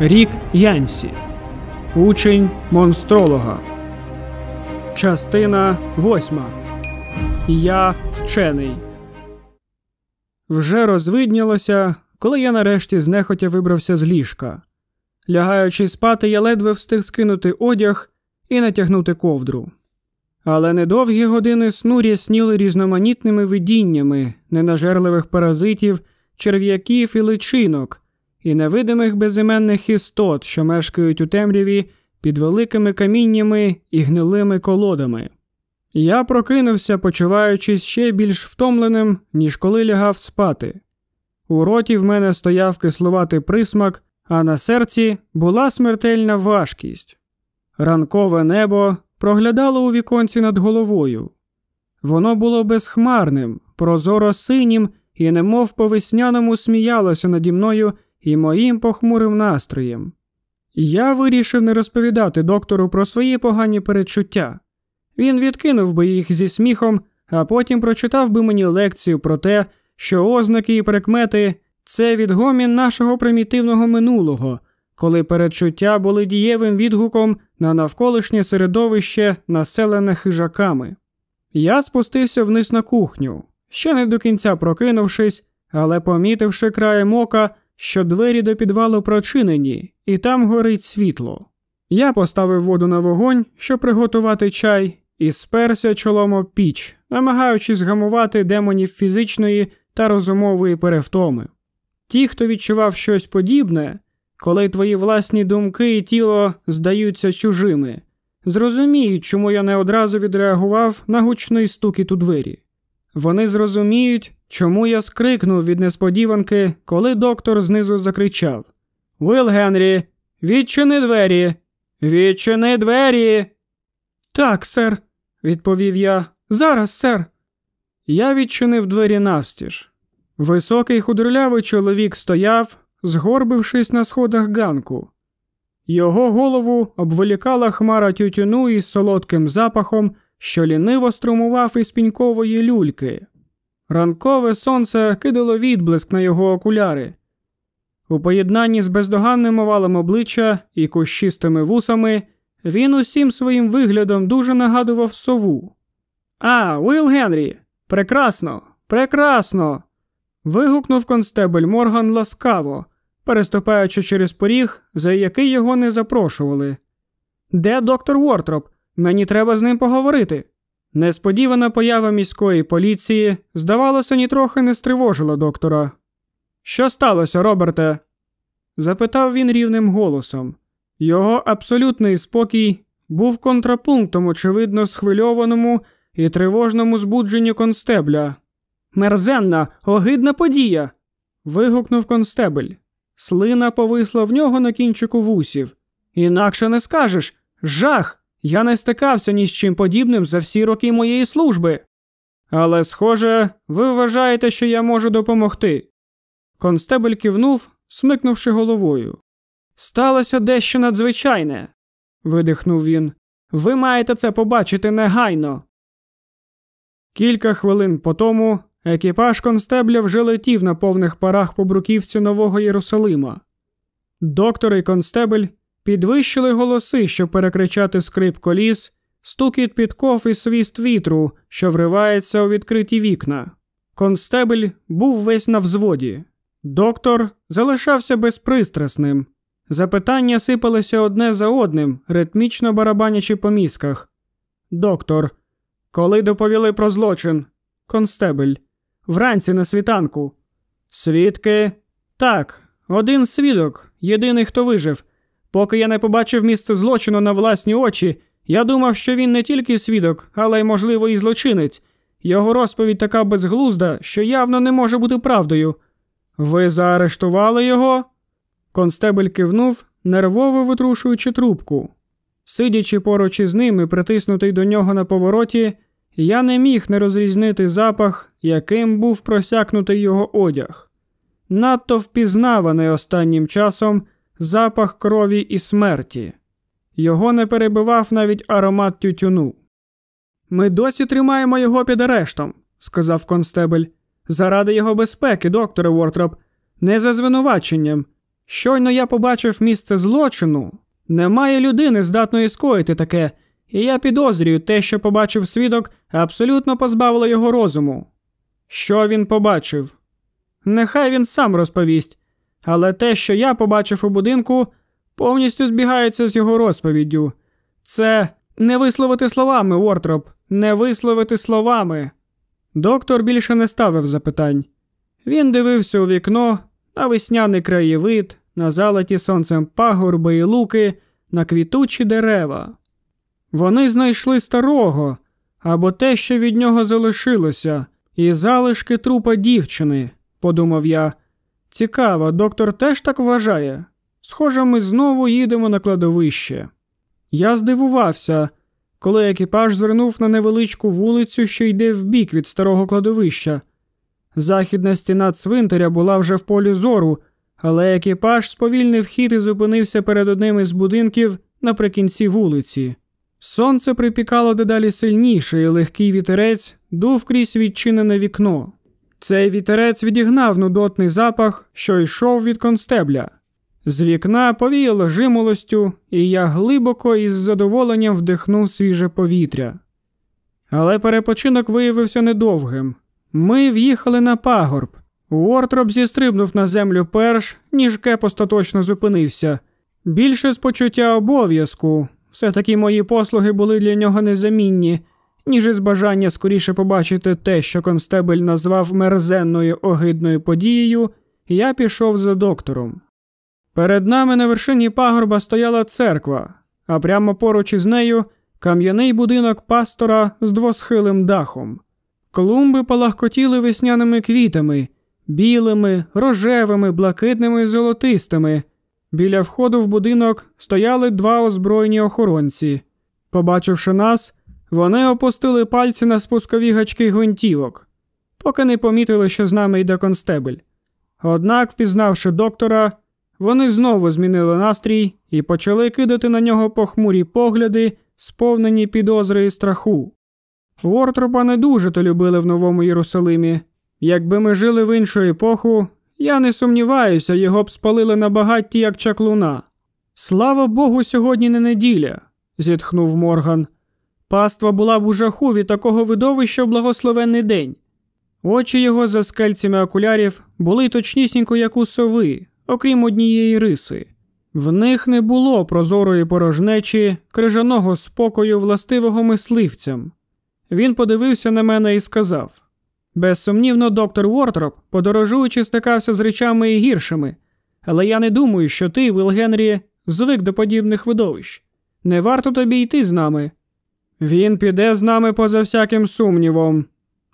Рік Янсі. Учень монстролога. Частина восьма. Я вчений. Вже розвиднілося, коли я нарешті знехотя вибрався з ліжка. Лягаючи спати, я ледве встиг скинути одяг і натягнути ковдру. Але недовгі години сну рясніли різноманітними видіннями ненажерливих паразитів, черв'яків і личинок, і невидимих безіменних істот, що мешкають у темряві під великими каміннями і гнилими колодами. Я прокинувся, почуваючись ще більш втомленим, ніж коли лягав спати. У роті в мене стояв кислуватий присмак, а на серці була смертельна важкість. Ранкове небо проглядало у віконці над головою. Воно було безхмарним, прозоро синім і немов по весняному сміялося наді мною і моїм похмурим настроєм. Я вирішив не розповідати доктору про свої погані перечуття. Він відкинув би їх зі сміхом, а потім прочитав би мені лекцію про те, що ознаки і прикмети це відгомін нашого примітивного минулого, коли передчуття були дієвим відгуком на навколишнє середовище, населене хижаками. Я спустився вниз на кухню, ще не до кінця прокинувшись, але помітивши краєм ока, що двері до підвалу прочинені, і там горить світло. Я поставив воду на вогонь, щоб приготувати чай, і сперся чолом об піч, намагаючись згамувати демонів фізичної та розумової перевтоми. Ті, хто відчував щось подібне, коли твої власні думки і тіло здаються чужими, зрозуміють, чому я не одразу відреагував на гучний стукіт у двері. Вони зрозуміють, чому я скрикнув від несподіванки, коли доктор знизу закричав: Вил Генрі, відчини двері! Відчини двері! Так, сер, відповів я. Зараз, сер. Я відчинив двері навстіж. Високий худорлявий чоловік стояв, згорбившись на сходах ганку. Його голову обволікала хмара тютюну із солодким запахом, що ліниво струмував із пінькової люльки. Ранкове сонце кидало відблиск на його окуляри. У поєднанні з бездоганним овалом обличчя і кущистими вусами він усім своїм виглядом дуже нагадував сову. А, Уилл Генрі! Прекрасно! Прекрасно! вигукнув констебель Морган ласкаво, переступаючи через поріг, за який його не запрошували. Де доктор Уортроп? Мені треба з ним поговорити. Несподівана поява міської поліції, здавалося, нітрохи не стривожила доктора. Що сталося, Роберте? запитав він рівним голосом. Його абсолютний спокій був контрапунктом, очевидно, схвильованому і тривожному збудженню констебля. Мерзенна, огидна подія. вигукнув констебель. Слина повисла в нього на кінчику вусів. Інакше не скажеш жах! Я не стикався ні з чим подібним за всі роки моєї служби. Але, схоже, ви вважаєте, що я можу допомогти. Констебель кивнув, смикнувши головою. Сталося дещо надзвичайне, видихнув він. Ви маєте це побачити негайно. Кілька хвилин по тому екіпаж констебля вже летів на повних парах по бруківці Нового Єрусалима. Доктор і констебель підвищили голоси, щоб перекричати скрип коліс, стукіт підков і свіст вітру, що вривається у відкриті вікна. Констебель був весь на взводі. Доктор залишався безпристрасним. Запитання сипалися одне за одним, ритмічно барабанячи по мізках. Доктор. Коли доповіли про злочин? Констебель. Вранці на світанку. Свідки? Так, один свідок, єдиний, хто вижив. Поки я не побачив місце злочину на власні очі, я думав, що він не тільки свідок, але й, можливо, і злочинець. Його розповідь така безглузда, що явно не може бути правдою. Ви заарештували його? Констебель кивнув, нервово витрушуючи трубку. Сидячи поруч із ним і притиснутий до нього на повороті, я не міг не розрізнити запах, яким був просякнутий його одяг. Надто впізнаваний останнім часом запах крові і смерті. Його не перебивав навіть аромат тютюну. Ми досі тримаємо його під арештом, сказав констебель, заради його безпеки, докторе Вортроп, не за звинуваченням. Щойно я побачив місце злочину. Немає людини, здатної скоїти таке, і я підозрюю, те, що побачив свідок, абсолютно позбавило його розуму. Що він побачив? Нехай він сам розповість, але те, що я побачив у будинку, повністю збігається з його розповіддю. Це не висловити словами, Уортроп, не висловити словами. Доктор більше не ставив запитань. Він дивився у вікно на весняний краєвид, на залиті сонцем пагорби і луки, на квітучі дерева. Вони знайшли старого або те, що від нього залишилося, і залишки трупа дівчини, подумав я. Цікаво, доктор теж так вважає. Схоже, ми знову їдемо на кладовище. Я здивувався, коли екіпаж звернув на невеличку вулицю, що йде вбік від старого кладовища. Західна стіна цвинтаря була вже в полі зору, але екіпаж сповільнив хід і зупинився перед одним із будинків наприкінці вулиці. Сонце припікало дедалі сильніше, і легкий вітерець дув крізь відчинене вікно. Цей вітерець відігнав нудотний запах, що йшов від констебля. З вікна повіяло жимолостю, і я глибоко і з задоволенням вдихнув свіже повітря. Але перепочинок виявився недовгим. Ми в'їхали на пагорб. Уортроп зістрибнув на землю перш, ніж кеп остаточно зупинився. Більше з почуття обов'язку. Все таки мої послуги були для нього незамінні, ніж із бажання скоріше побачити те, що констебель назвав мерзенною огидною подією, я пішов за доктором. Перед нами на вершині пагорба стояла церква, а прямо поруч із нею кам'яний будинок пастора з двосхилим дахом. Клумби палахкотіли весняними квітами, білими, рожевими, блакитними і золотистими. Біля входу в будинок стояли два озброєні охоронці. Побачивши нас, вони опустили пальці на спускові гачки гвинтівок, поки не помітили, що з нами йде констебель. Однак, впізнавши доктора, вони знову змінили настрій і почали кидати на нього похмурі погляди, сповнені підозри і страху. Вортропа не дуже то любили в Новому Єрусалимі. Якби ми жили в іншу епоху, я не сумніваюся, його б спалили на багатті, як чаклуна. Слава Богу, сьогодні не неділя, зітхнув Морган. Паства була б у жаху від такого видовища в благословенний день. Очі його за скельцями окулярів були точнісінько, як у сови, окрім однієї риси. В них не було прозорої порожнечі, крижаного спокою, властивого мисливцям. Він подивився на мене і сказав: Безсумнівно, доктор Уортроп, подорожуючи, стикався з речами і гіршими, але я не думаю, що ти, Вил Генрі, звик до подібних видовищ. Не варто тобі йти з нами. Він піде з нами поза всяким сумнівом,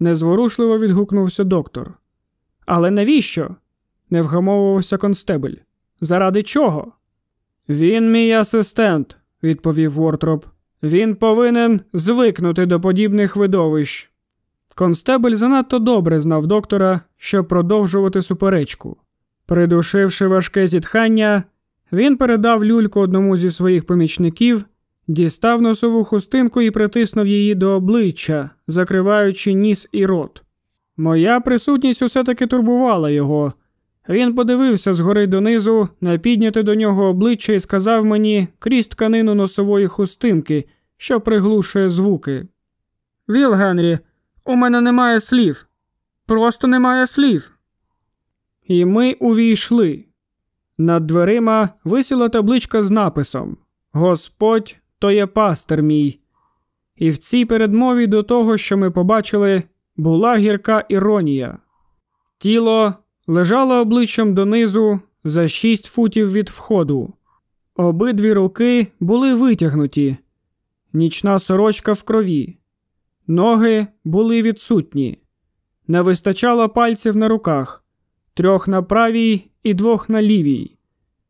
незворушливо відгукнувся доктор. Але навіщо? не вгамовувався констебель. Заради чого? Він мій асистент, відповів Вортроп. Він повинен звикнути до подібних видовищ. Констебель занадто добре знав доктора, щоб продовжувати суперечку. Придушивши важке зітхання, він передав люльку одному зі своїх помічників, дістав носову хустинку і притиснув її до обличчя, закриваючи ніс і рот. Моя присутність усе таки турбувала його, він подивився згори донизу на підняте до нього обличчя і сказав мені крізь тканину носової хустинки, що приглушує звуки. Віл Генрі, у мене немає слів. Просто немає слів. І ми увійшли. Над дверима висіла табличка з написом Господь то є пастир мій. І в цій передмові до того, що ми побачили, була гірка іронія. Тіло лежала обличчям донизу за шість футів від входу. Обидві руки були витягнуті, нічна сорочка в крові, ноги були відсутні, не вистачало пальців на руках, трьох на правій і двох на лівій.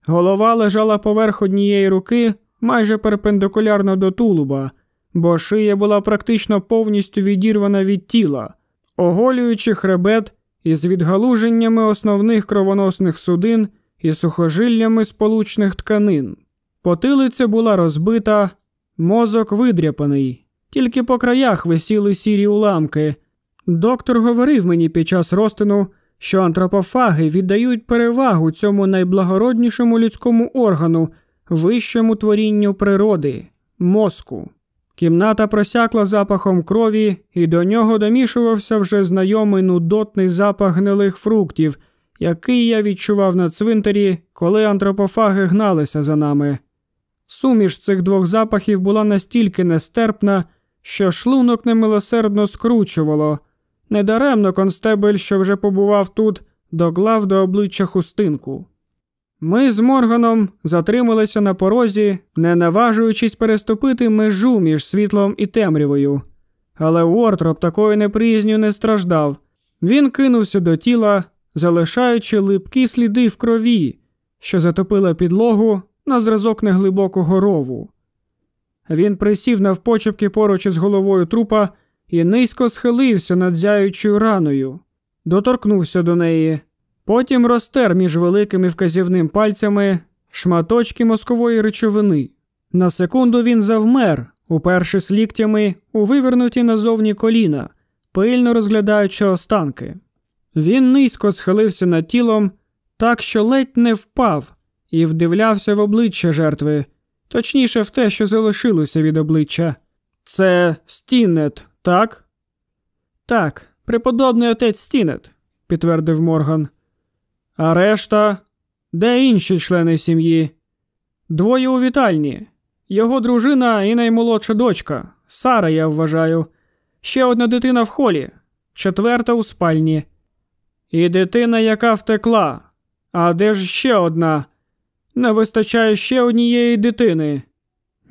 Голова лежала поверх однієї руки майже перпендикулярно до тулуба, бо шия була практично повністю відірвана від тіла, оголюючи хребет із відгалуженнями основних кровоносних судин і сухожиллями сполучних тканин. Потилиця була розбита, мозок видряпаний, тільки по краях висіли сірі уламки. Доктор говорив мені під час розтину, що антропофаги віддають перевагу цьому найблагороднішому людському органу, вищому творінню природи, мозку. Кімната просякла запахом крові, і до нього домішувався вже знайомий нудотний запах гнилих фруктів, який я відчував на цвинтарі, коли антропофаги гналися за нами. Суміш цих двох запахів була настільки нестерпна, що шлунок немилосердно скручувало. Недаремно констебель, що вже побував тут, доклав до обличчя хустинку. Ми з Морганом затрималися на порозі, не наважуючись переступити межу між світлом і темрявою. Але Уортроп такою неприязню не страждав. Він кинувся до тіла, залишаючи липкі сліди в крові, що затопила підлогу на зразок неглибокого рову. Він присів навпочепки поруч із головою трупа і низько схилився над зяючою раною, доторкнувся до неї, потім розтер між великими вказівним пальцями шматочки мозкової речовини. На секунду він завмер, упершись ліктями у вивернуті назовні коліна, пильно розглядаючи останки. Він низько схилився над тілом, так що ледь не впав, і вдивлявся в обличчя жертви, точніше в те, що залишилося від обличчя. Це Стінет, так? Так, преподобний отець Стінет, підтвердив Морган. А решта? Де інші члени сім'ї? Двоє у вітальні. Його дружина і наймолодша дочка. Сара, я вважаю. Ще одна дитина в холі, четверта у спальні. І дитина, яка втекла. А де ж ще одна? Не вистачає ще однієї дитини.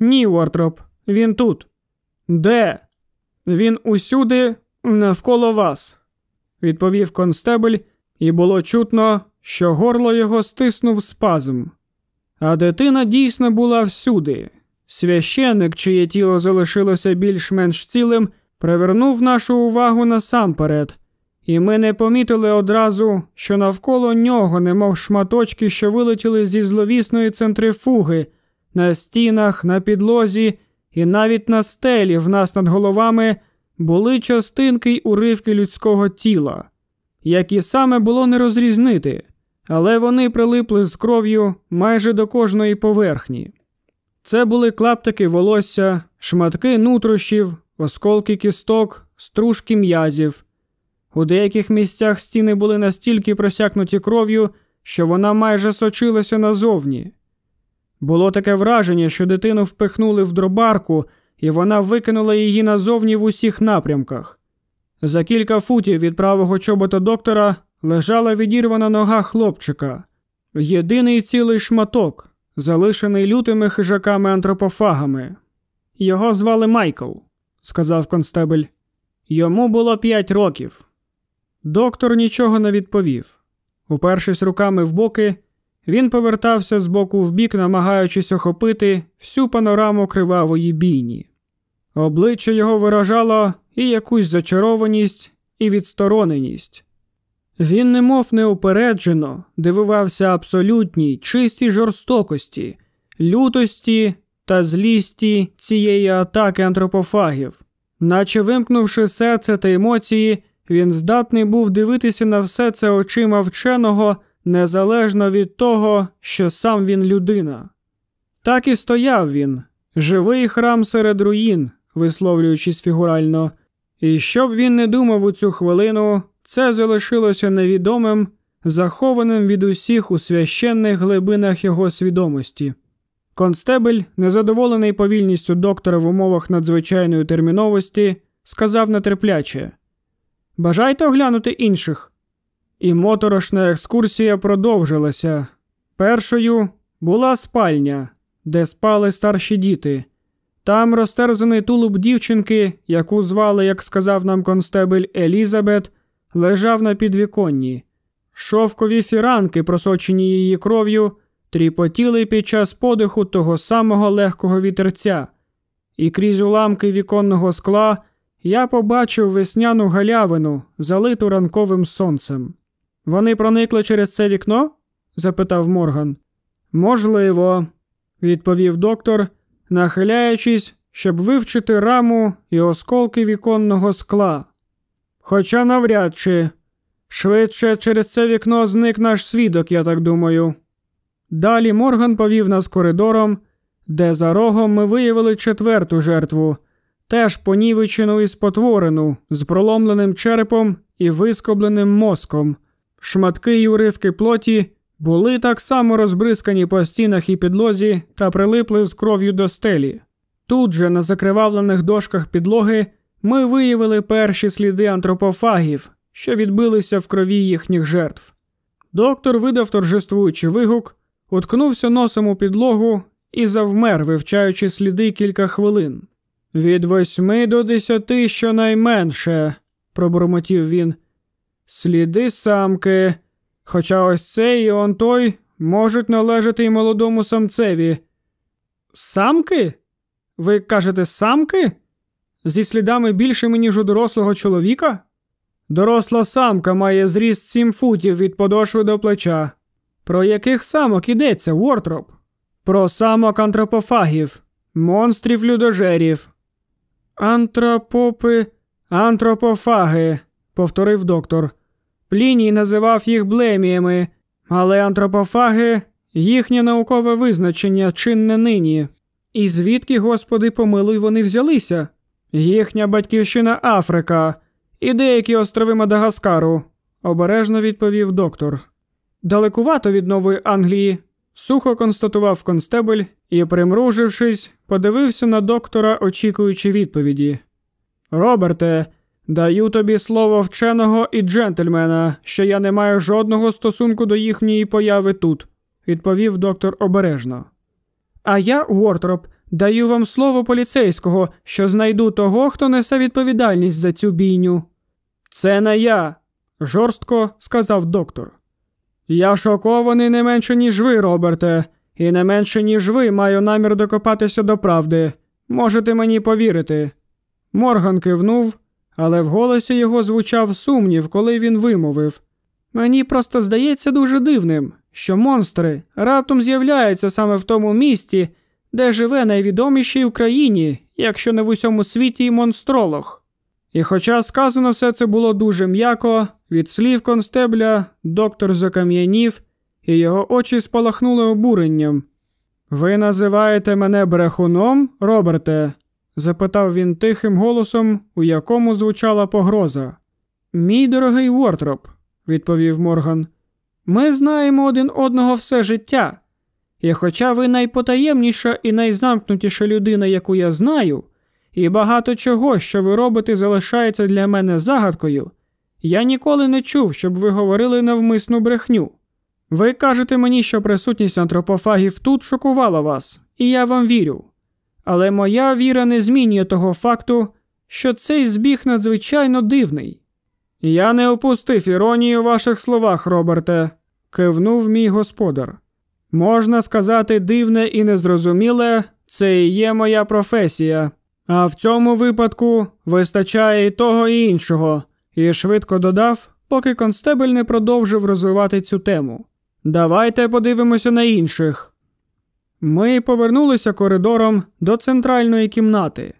Ні, Уортроп, він тут. Де? Він усюди навколо вас, відповів констебель, і було чутно, що горло його стиснув спазм. А дитина дійсно була всюди. Священник, чиє тіло залишилося більш-менш цілим, привернув нашу увагу насамперед, і ми не помітили одразу, що навколо нього, немов шматочки, що вилетіли зі зловісної центрифуги, на стінах, на підлозі і навіть на стелі в нас над головами були частинки й уривки людського тіла, які саме було не розрізнити, але вони прилипли з кров'ю майже до кожної поверхні. Це були клаптики волосся, шматки нутрощів, осколки кісток, стружки м'язів. У деяких місцях стіни були настільки просякнуті кров'ю, що вона майже сочилася назовні. Було таке враження, що дитину впихнули в дробарку, і вона викинула її назовні в усіх напрямках. За кілька футів від правого чобота доктора лежала відірвана нога хлопчика, єдиний цілий шматок, залишений лютими хижаками антропофагами. Його звали Майкл, сказав констебель. Йому було п'ять років. Доктор нічого не відповів. Упершись руками в боки, він повертався з боку в бік, намагаючись охопити всю панораму кривавої бійні. Обличчя його виражало і якусь зачарованість, і відстороненість. Він, немов неупереджено, дивувався абсолютній, чистій жорстокості, лютості та злісті цієї атаки антропофагів, наче вимкнувши серце та емоції, він здатний був дивитися на все це очима вченого незалежно від того, що сам він людина. Так і стояв він, живий храм серед руїн, висловлюючись фігурально, і щоб він не думав у цю хвилину, це залишилося невідомим, захованим від усіх у священних глибинах його свідомості. Констебель, незадоволений повільністю доктора в умовах надзвичайної терміновості, сказав нетерпляче Бажайте оглянути інших. І моторошна екскурсія продовжилася. Першою була спальня, де спали старші діти. Там розтерзаний тулуб дівчинки, яку звали, як сказав нам констебель Елізабет, лежав на підвіконні. Шовкові фіранки, просочені її кров'ю, тріпотіли під час подиху того самого легкого вітерця, і крізь уламки віконного скла я побачив весняну галявину, залиту ранковим сонцем. Вони проникли через це вікно? запитав Морган. Можливо, відповів доктор, нахиляючись, щоб вивчити раму і осколки віконного скла. Хоча навряд чи Швидше через це вікно зник наш свідок, я так думаю. Далі Морган повів нас коридором, де за рогом ми виявили четверту жертву, теж понівечену і спотворену, з проломленим черепом і вискобленим мозком. Шматки й уривки плоті були так само розбризкані по стінах і підлозі та прилипли з кров'ю до стелі. Тут же, на закривавлених дошках підлоги, ми виявили перші сліди антропофагів, що відбилися в крові їхніх жертв. Доктор видав торжествуючий вигук, уткнувся носом у підлогу і завмер, вивчаючи сліди кілька хвилин. Від восьми до десяти щонайменше, пробурмотів він. Сліди самки, хоча ось цей і он той можуть належати й молодому самцеві. Самки? Ви кажете самки? Зі слідами більшими, ніж у дорослого чоловіка? Доросла самка має зріст сім футів від подошви до плеча. Про яких самок ідеться, Уортроп? Про самок антропофагів, монстрів людожерів. Антропопи, антропофаги, повторив доктор. Пліній називав їх блеміями, але антропофаги їхнє наукове визначення чинне нині. І звідки, Господи, помилуй, вони взялися? Їхня батьківщина Африка і деякі острови Мадагаскару, обережно відповів доктор. Далекувато від Нової Англії, сухо констатував констебель і, примружившись, подивився на доктора, очікуючи відповіді. Роберте, даю тобі слово вченого і джентльмена, що я не маю жодного стосунку до їхньої появи тут, відповів доктор обережно. А я, Уортроп, даю вам слово поліцейського, що знайду того, хто несе відповідальність за цю бійню. Це не я, жорстко сказав доктор. Я шокований не менше, ніж ви, Роберте, і не менше, ніж ви, маю намір докопатися до правди. Можете мені повірити. Морган кивнув, але в голосі його звучав сумнів, коли він вимовив. Мені просто здається дуже дивним, що монстри раптом з'являються саме в тому місті, де живе найвідоміший в країні, якщо не в усьому світі монстролог. І хоча сказано все це було дуже м'яко, від слів констебля доктор закам'янів, і його очі спалахнули обуренням. Ви називаєте мене брехуном, Роберте? запитав він тихим голосом, у якому звучала погроза. Мій дорогий Уортроп, відповів Морган, ми знаємо один одного все життя. І хоча ви найпотаємніша і найзамкнутіша людина, яку я знаю, і багато чого, що ви робите, залишається для мене загадкою, я ніколи не чув, щоб ви говорили навмисну брехню. Ви кажете мені, що присутність антропофагів тут шокувала вас, і я вам вірю. Але моя віра не змінює того факту, що цей збіг надзвичайно дивний. Я не опустив іронії у ваших словах, Роберте, кивнув мій господар. Можна сказати, дивне і незрозуміле, це і є моя професія. А в цьому випадку вистачає і того і іншого, і швидко додав, поки констебель не продовжив розвивати цю тему. Давайте подивимося на інших. Ми повернулися коридором до центральної кімнати.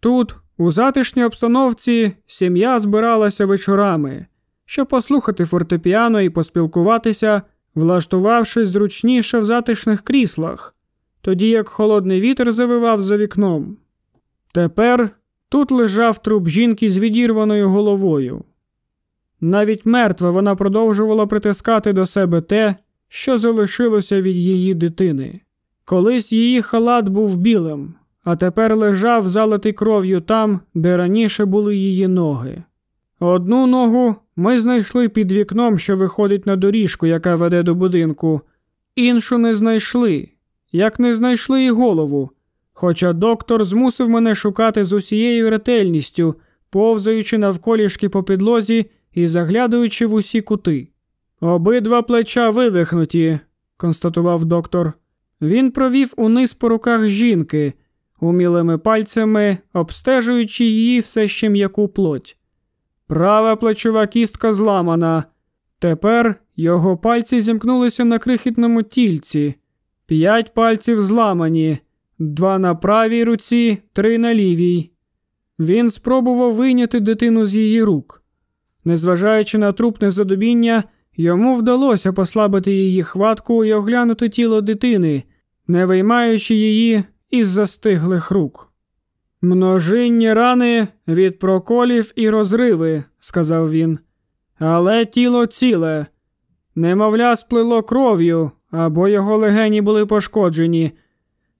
Тут, у затишній обстановці, сім'я збиралася вечорами, щоб послухати фортепіано і поспілкуватися, влаштувавшись зручніше в затишних кріслах, тоді як холодний вітер завивав за вікном. Тепер тут лежав труп жінки з відірваною головою. Навіть мертва вона продовжувала притискати до себе те, що залишилося від її дитини. Колись її халат був білим, а тепер лежав залитий кров'ю там, де раніше були її ноги. Одну ногу ми знайшли під вікном, що виходить на доріжку, яка веде до будинку, іншу не знайшли, як не знайшли і голову, Хоча доктор змусив мене шукати з усією ретельністю, повзаючи навколішки по підлозі і заглядаючи в усі кути. Обидва плеча вивихнуті, констатував доктор. Він провів униз по руках жінки, умілими пальцями, обстежуючи її все ще м'яку плоть. Права плечова кістка зламана. Тепер його пальці зімкнулися на крихітному тільці, п'ять пальців зламані два на правій руці, три на лівій. Він спробував вийняти дитину з її рук. Незважаючи на трупне задобіння, йому вдалося послабити її хватку і оглянути тіло дитини, не виймаючи її із застиглих рук. Множинні рани від проколів і розриви, сказав він, але тіло ціле. Немовля, сплило кров'ю, або його легені були пошкоджені,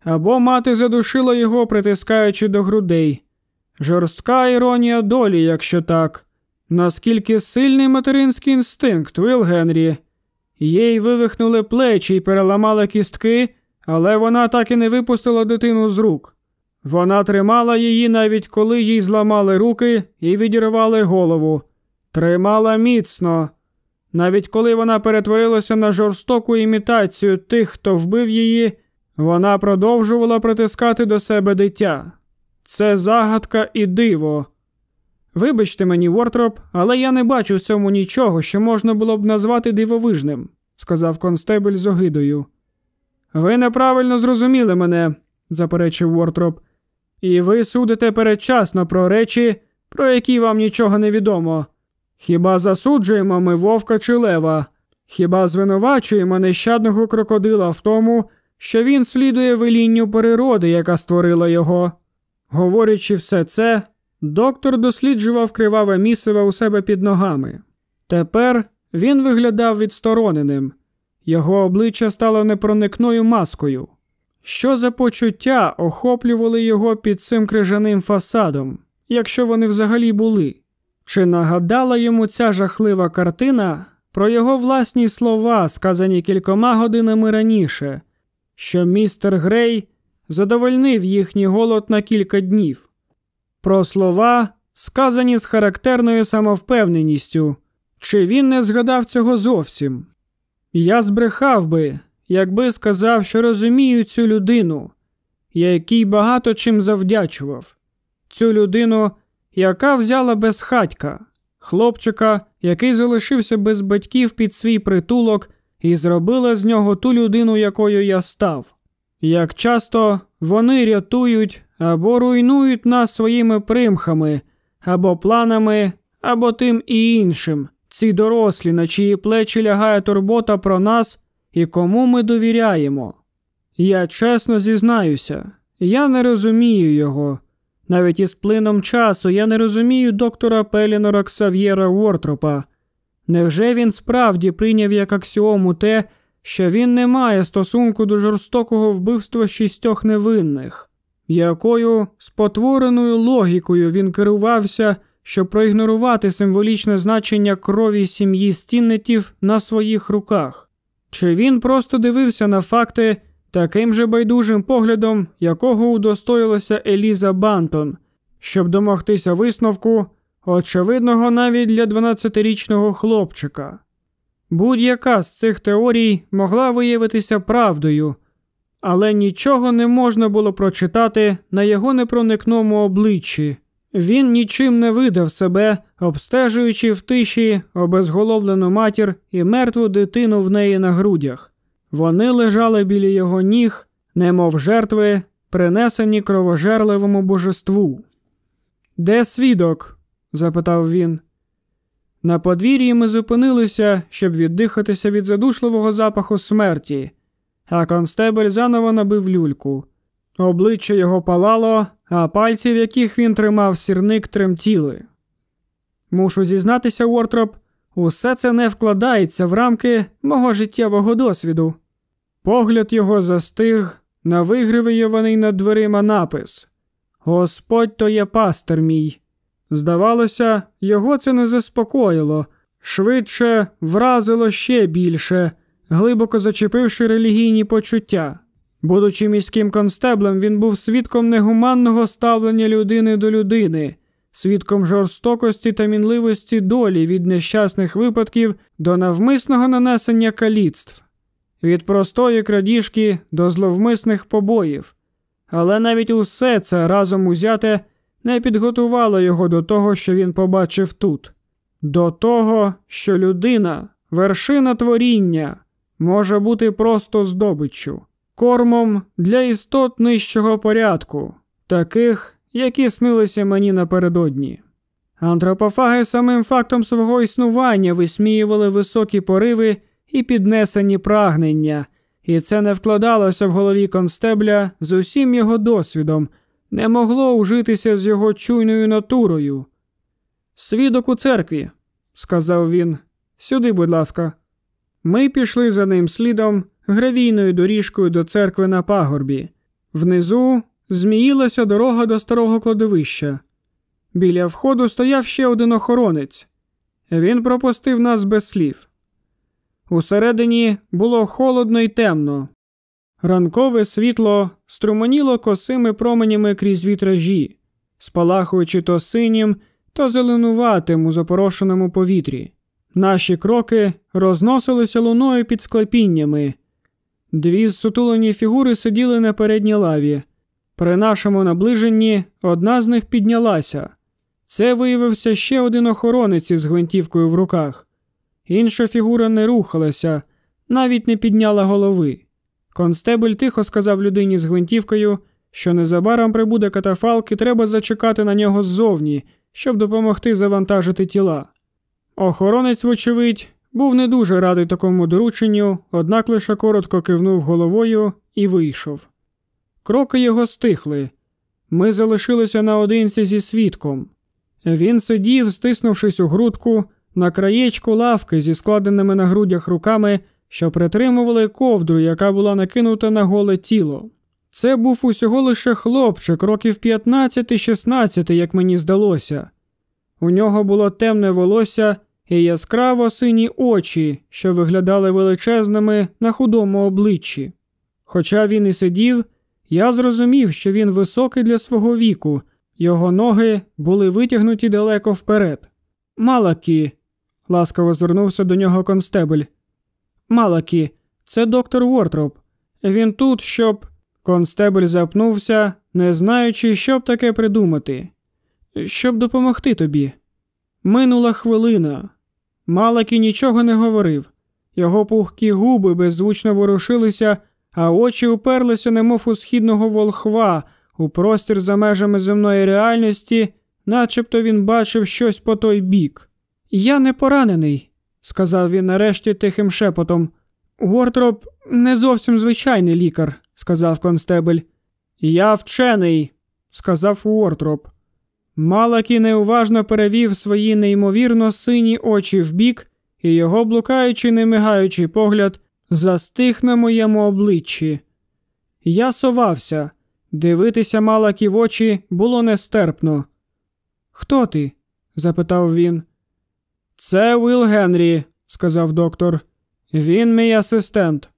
або мати задушила його, притискаючи до грудей. Жорстка іронія долі, якщо так. Наскільки сильний материнський інстинкт, Уіл Генрі. Їй вивихнули плечі і переламали кістки, але вона так і не випустила дитину з рук. Вона тримала її навіть коли їй зламали руки і відірвали голову. Тримала міцно. Навіть коли вона перетворилася на жорстоку імітацію тих, хто вбив її, вона продовжувала притискати до себе дитя. Це загадка і диво. Вибачте мені, Вортроп, але я не бачу в цьому нічого, що можна було б назвати дивовижним, сказав констебель з огидою. Ви неправильно зрозуміли мене, заперечив Вортроп, і ви судите передчасно про речі, про які вам нічого не відомо. Хіба засуджуємо ми вовка чи лева? Хіба звинувачуємо нещадного крокодила в тому, що він слідує велінню природи, яка створила його? Говорячи все це, доктор досліджував криваве місиве у себе під ногами. Тепер він виглядав відстороненим, його обличчя стало непроникною маскою. Що за почуття охоплювали його під цим крижаним фасадом, якщо вони взагалі були? Чи нагадала йому ця жахлива картина про його власні слова, сказані кількома годинами раніше, що містер Грей задовольнив їхній голод на кілька днів? Про слова, сказані з характерною самовпевненістю, чи він не згадав цього зовсім? Я збрехав би, якби сказав, що розумію цю людину, якій багато чим завдячував, цю людину яка взяла безхатька, хлопчика, який залишився без батьків під свій притулок, і зробила з нього ту людину, якою я став. Як часто вони рятують або руйнують нас своїми примхами, або планами, або тим і іншим, ці дорослі, на чиї плечі лягає турбота про нас і кому ми довіряємо. Я чесно зізнаюся, я не розумію його. Навіть із плином часу я не розумію доктора Пелінора Ксав'єра Уортропа. Невже він справді прийняв як аксіому те, що він не має стосунку до жорстокого вбивства шістьох невинних, якою спотвореною логікою він керувався, щоб проігнорувати символічне значення крові сім'ї стіннетів на своїх руках? Чи він просто дивився на факти таким же байдужим поглядом, якого удостоїлася Еліза Бантон, щоб домогтися висновку, очевидного навіть для 12-річного хлопчика. Будь-яка з цих теорій могла виявитися правдою, але нічого не можна було прочитати на його непроникному обличчі. Він нічим не видав себе, обстежуючи в тиші обезголовлену матір і мертву дитину в неї на грудях. Вони лежали біля його ніг, немов жертви, принесені кровожерливому божеству. Де свідок? запитав він. На подвір'ї ми зупинилися, щоб віддихатися від задушливого запаху смерті, а констебель заново набив люльку. Обличчя його палало, а пальці, в яких він тримав сірник, тремтіли. Мушу зізнатися, Уортроп, Усе це не вкладається в рамки мого життєвого досвіду. Погляд його застиг на вигривійований над дверима напис Господь то є пастир мій. Здавалося, його це не заспокоїло, швидше вразило ще більше, глибоко зачепивши релігійні почуття. Будучи міським констеблем, він був свідком негуманного ставлення людини до людини свідком жорстокості та мінливості долі від нещасних випадків до навмисного нанесення каліцтв, від простої крадіжки до зловмисних побоїв. Але навіть усе це разом узяте не підготувало його до того, що він побачив тут, до того, що людина, вершина творіння, може бути просто здобиччю, кормом для істот нижчого порядку, таких, які снилися мені напередодні. Антропофаги самим фактом свого існування висміювали високі пориви і піднесені прагнення, і це не вкладалося в голові констебля з усім його досвідом, не могло ужитися з його чуйною натурою. Свідок у церкві, сказав він, сюди, будь ласка. Ми пішли за ним слідом гравійною доріжкою до церкви на пагорбі. Внизу зміїлася дорога до старого кладовища. Біля входу стояв ще один охоронець. Він пропустив нас без слів. Усередині було холодно і темно. Ранкове світло струманіло косими променями крізь вітражі, спалахуючи то синім, то зеленуватим у запорошеному повітрі. Наші кроки розносилися луною під склепіннями. Дві зсутулені фігури сиділи на передній лаві. При нашому наближенні одна з них піднялася. Це виявився ще один охоронець із гвинтівкою в руках. Інша фігура не рухалася, навіть не підняла голови. Констебель тихо сказав людині з гвинтівкою, що незабаром прибуде катафалк і треба зачекати на нього ззовні, щоб допомогти завантажити тіла. Охоронець, вочевидь, був не дуже радий такому дорученню, однак лише коротко кивнув головою і вийшов. Кроки його стихли. Ми залишилися наодинці зі свідком. Він сидів, стиснувшись у грудку, на краєчку лавки зі складеними на грудях руками, що притримували ковдру, яка була накинута на голе тіло. Це був усього лише хлопчик, років 15-16, як мені здалося. У нього було темне волосся і яскраво сині очі, що виглядали величезними на худому обличчі. Хоча він і сидів, я зрозумів, що він високий для свого віку, його ноги були витягнуті далеко вперед. Малакі, ласкаво звернувся до нього констебель. Малакі, це доктор Уортроп. Він тут, щоб. Констебель запнувся, не знаючи, що б таке придумати. Щоб допомогти тобі. Минула хвилина. Малакі нічого не говорив. Його пухкі губи беззвучно ворушилися, а очі уперлися, немов у східного волхва, у простір за межами земної реальності, начебто він бачив щось по той бік. Я не поранений, сказав він нарешті тихим шепотом. Уортроп не зовсім звичайний лікар, сказав констебель. Я вчений, сказав Уортроп. Малакі неуважно перевів свої неймовірно сині очі вбік, і його блукаючий, не мигаючий погляд застиг на моєму обличчі. Я совався. Дивитися Малакі в очі було нестерпно. Хто ти? запитав він. Це Уилл Генрі, сказав доктор. Він мій асистент.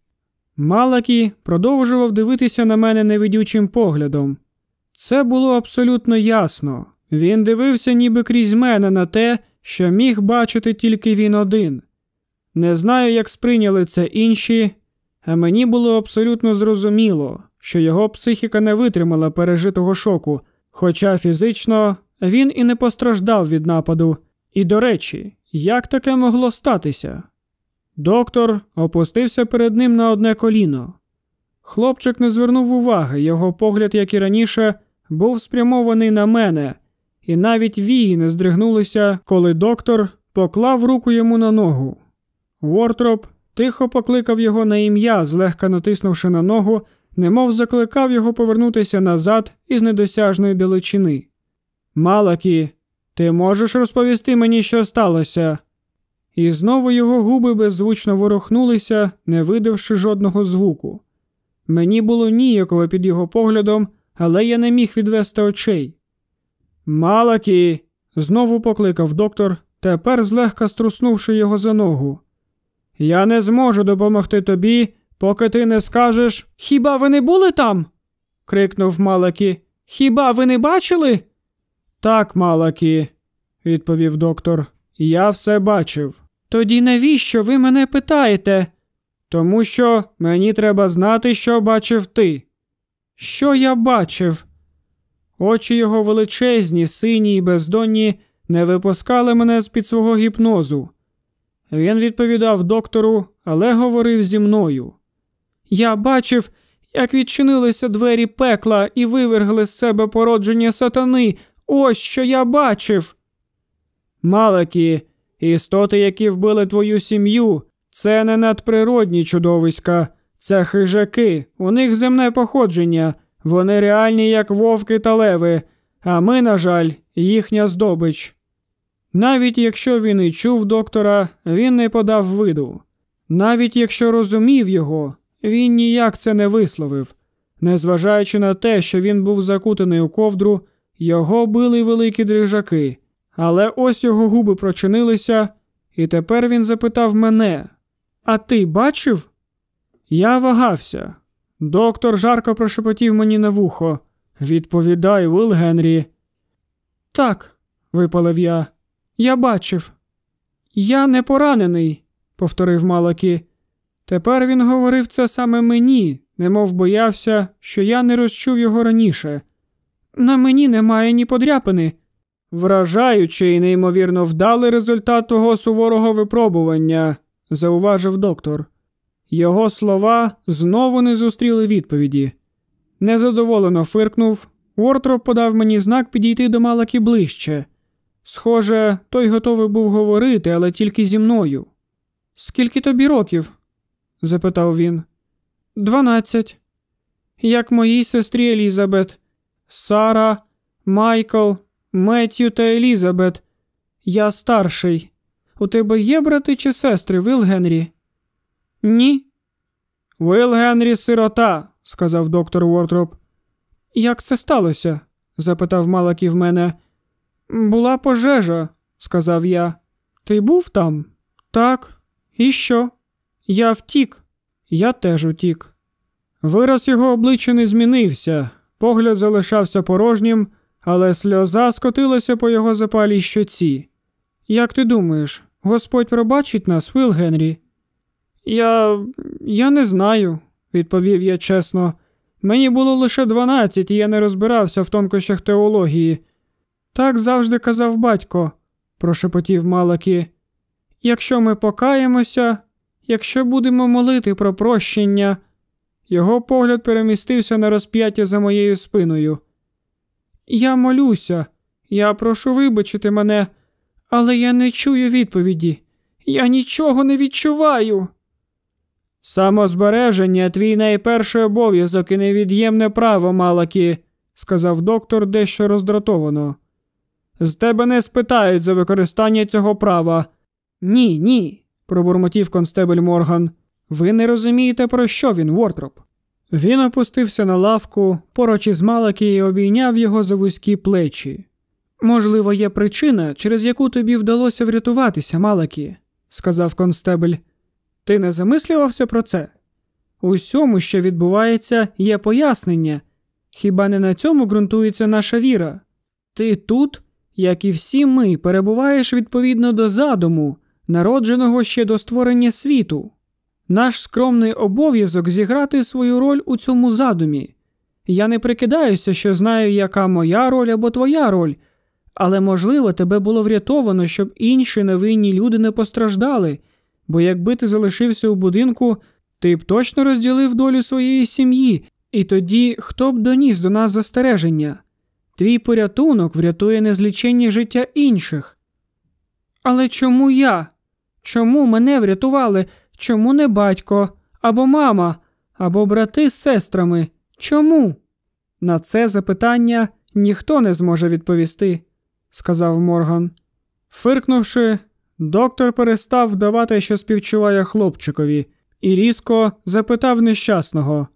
Малакі продовжував дивитися на мене невидючим поглядом. Це було абсолютно ясно. Він дивився ніби крізь мене на те, що міг бачити тільки він один. Не знаю, як сприйняли це інші, а мені було абсолютно зрозуміло, що його психіка не витримала пережитого шоку, хоча фізично він і не постраждав від нападу. І, до речі, як таке могло статися? Доктор опустився перед ним на одне коліно. Хлопчик не звернув уваги, його погляд, як і раніше, був спрямований на мене, і навіть вії не здригнулися, коли доктор поклав руку йому на ногу. Вортроп тихо покликав його на ім'я, злегка натиснувши на ногу, немов закликав його повернутися назад із недосяжної далечини. Малакі, ти можеш розповісти мені, що сталося? І знову його губи беззвучно ворухнулися, не видавши жодного звуку. Мені було ніяково під його поглядом, але я не міг відвести очей. Малакі, знову покликав доктор, тепер злегка струснувши його за ногу. Я не зможу допомогти тобі, поки ти не скажеш. Хіба ви не були там? крикнув Малакі. Хіба ви не бачили? Так, Малакі, відповів доктор. Я все бачив. Тоді навіщо ви мене питаєте? Тому що мені треба знати, що бачив ти. Що я бачив? Очі його величезні, сині і бездонні, не випускали мене з під свого гіпнозу. Він відповідав доктору, але говорив зі мною. Я бачив, як відчинилися двері пекла і вивергли з себе породження сатани. Ось що я бачив. Малакі, істоти, які вбили твою сім'ю, це не надприродні чудовиська, це хижаки, у них земне походження, вони реальні, як вовки та леви, а ми, на жаль, їхня здобич. Навіть якщо він і чув доктора, він не подав виду. Навіть якщо розумів його, він ніяк це не висловив. Незважаючи на те, що він був закутаний у ковдру, його били великі дрижаки, але ось його губи прочинилися, і тепер він запитав мене: А ти бачив? Я вагався. Доктор жарко прошепотів мені на вухо. Відповідай, Уилл Генрі. Так, випалив я. Я бачив. Я не поранений, повторив Малакі. Тепер він говорив це саме мені, немов боявся, що я не розчув його раніше. На мені немає ні подряпини. Вражаючий і неймовірно вдалий результат того суворого випробування, зауважив доктор. Його слова знову не зустріли відповіді. Незадоволено фиркнув, Уортроп подав мені знак підійти до Малакі ближче. Схоже, той готовий був говорити, але тільки зі мною. Скільки тобі років? запитав він. Дванадцять. Як моїй сестрі Елізабет, Сара, Майкл, Меттю та Елізабет. Я старший. У тебе є брати чи сестри, Вил Генрі? Ні. Вил Генрі сирота, сказав доктор Уортроп. Як це сталося? запитав Малакі в мене. Була пожежа, сказав я. Ти був там? Так. І що? Я втік. Я теж утік. Вираз його обличчя не змінився, погляд залишався порожнім, але сльоза скотилася по його запалій щоці. Як ти думаєш, Господь пробачить нас, Вил Генрі? Я. я не знаю, відповів я чесно. Мені було лише дванадцять, і я не розбирався в тонкощах теології. Так завжди казав батько, прошепотів Малакі. Якщо ми покаємося, якщо будемо молити про прощення, його погляд перемістився на розп'яття за моєю спиною. Я молюся, я прошу вибачити мене, але я не чую відповіді. Я нічого не відчуваю. Самозбереження твій найперший обов'язок і невід'ємне право, Малакі, сказав доктор дещо роздратовано. З тебе не спитають за використання цього права. Ні, ні, пробурмотів констебель Морган. Ви не розумієте, про що він, Вортроп. Він опустився на лавку, поруч із Малакі і обійняв його за вузькі плечі. Можливо, є причина, через яку тобі вдалося врятуватися, Малакі, сказав констебель. Ти не замислювався про це? Усьому, що відбувається, є пояснення. Хіба не на цьому ґрунтується наша віра? Ти тут, як і всі ми, перебуваєш відповідно до задуму, народженого ще до створення світу. Наш скромний обов'язок зіграти свою роль у цьому задумі. Я не прикидаюся, що знаю, яка моя роль або твоя роль, але, можливо, тебе було врятовано, щоб інші невинні люди не постраждали, бо якби ти залишився у будинку, ти б точно розділив долю своєї сім'ї, і тоді хто б доніс до нас застереження? Твій порятунок врятує незліченні життя інших. Але чому я? Чому мене врятували? Чому не батько, або мама, або брати з сестрами? Чому? На це запитання ніхто не зможе відповісти, сказав Морган. Фиркнувши, доктор перестав вдавати, що співчуває хлопчикові, і різко запитав нещасного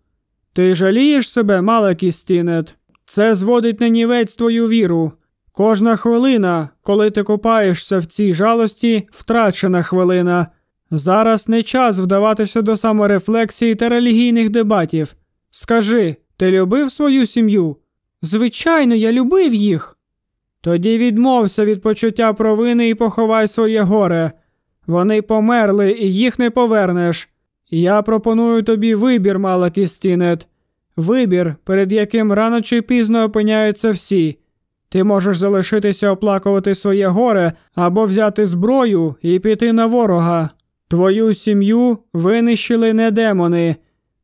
Ти жалієш себе, Малекі Стінет? Це зводить на нівець твою віру. Кожна хвилина, коли ти купаєшся в цій жалості, втрачена хвилина. Зараз не час вдаватися до саморефлексії та релігійних дебатів. Скажи, ти любив свою сім'ю? Звичайно, я любив їх. Тоді відмовся від почуття провини і поховай своє горе. Вони померли і їх не повернеш. Я пропоную тобі вибір, Малакі Стінет. Вибір, перед яким рано чи пізно опиняються всі. Ти можеш залишитися оплакувати своє горе або взяти зброю і піти на ворога. Твою сім'ю винищили не демони,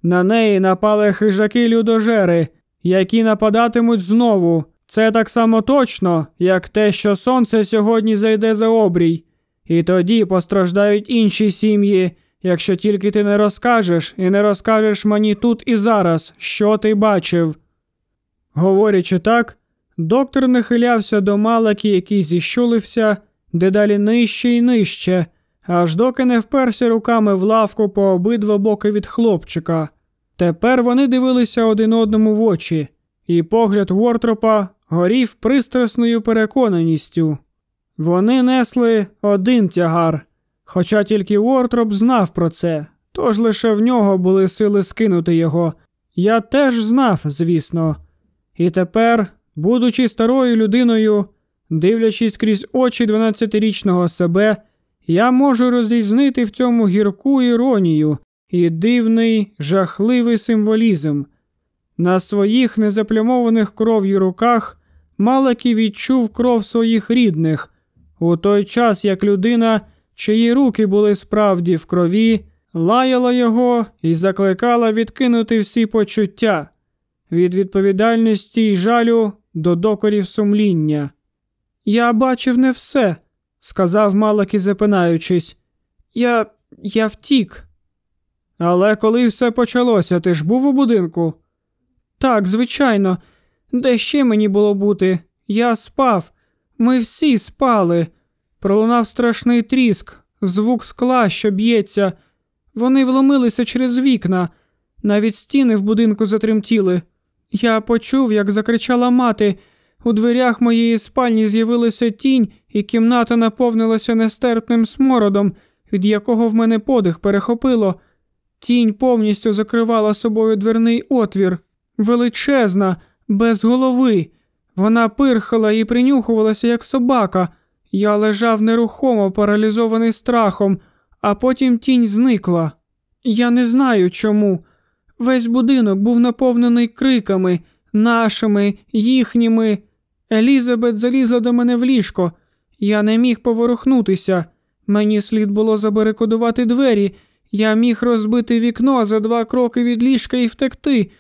на неї напали хижаки людожери, які нападатимуть знову. Це так само точно, як те, що сонце сьогодні зайде за обрій, і тоді постраждають інші сім'ї, якщо тільки ти не розкажеш і не розкажеш мені тут і зараз, що ти бачив. Говорячи так, доктор нахилявся до малаки, який зіщулився дедалі нижче і нижче, аж доки не вперся руками в лавку по обидва боки від хлопчика. Тепер вони дивилися один одному в очі, і погляд Вортропа горів пристрасною переконаністю. Вони несли один тягар, хоча тільки Уортроп знав про це, тож лише в нього були сили скинути його. Я теж знав, звісно. І тепер, будучи старою людиною, дивлячись крізь очі 12-річного себе, я можу розрізнити в цьому гірку іронію і дивний, жахливий символізм. На своїх незаплямованих кров'ю руках Малекі відчув кров своїх рідних, у той час як людина, чиї руки були справді в крові, лаяла його і закликала відкинути всі почуття від відповідальності й жалю до докорів сумління. Я бачив не все, сказав Малакі, запинаючись. Я я втік. Але коли все почалося, ти ж був у будинку? Так, звичайно, де ще мені було бути? Я спав, ми всі спали. Пролунав страшний тріск, звук скла, що б'ється. Вони вломилися через вікна, навіть стіни в будинку затремтіли. Я почув, як закричала мати. У дверях моєї спальні з'явилася тінь, і кімната наповнилася нестерпним смородом, від якого в мене подих перехопило. Тінь повністю закривала собою дверний отвір, величезна, без голови. Вона пирхала і принюхувалася, як собака. Я лежав нерухомо, паралізований страхом, а потім тінь зникла. Я не знаю чому. Весь будинок був наповнений криками, нашими, їхніми. Елізабет залізла до мене в ліжко. Я не міг поворухнутися. Мені слід було забарикодувати двері. Я міг розбити вікно за два кроки від ліжка і втекти,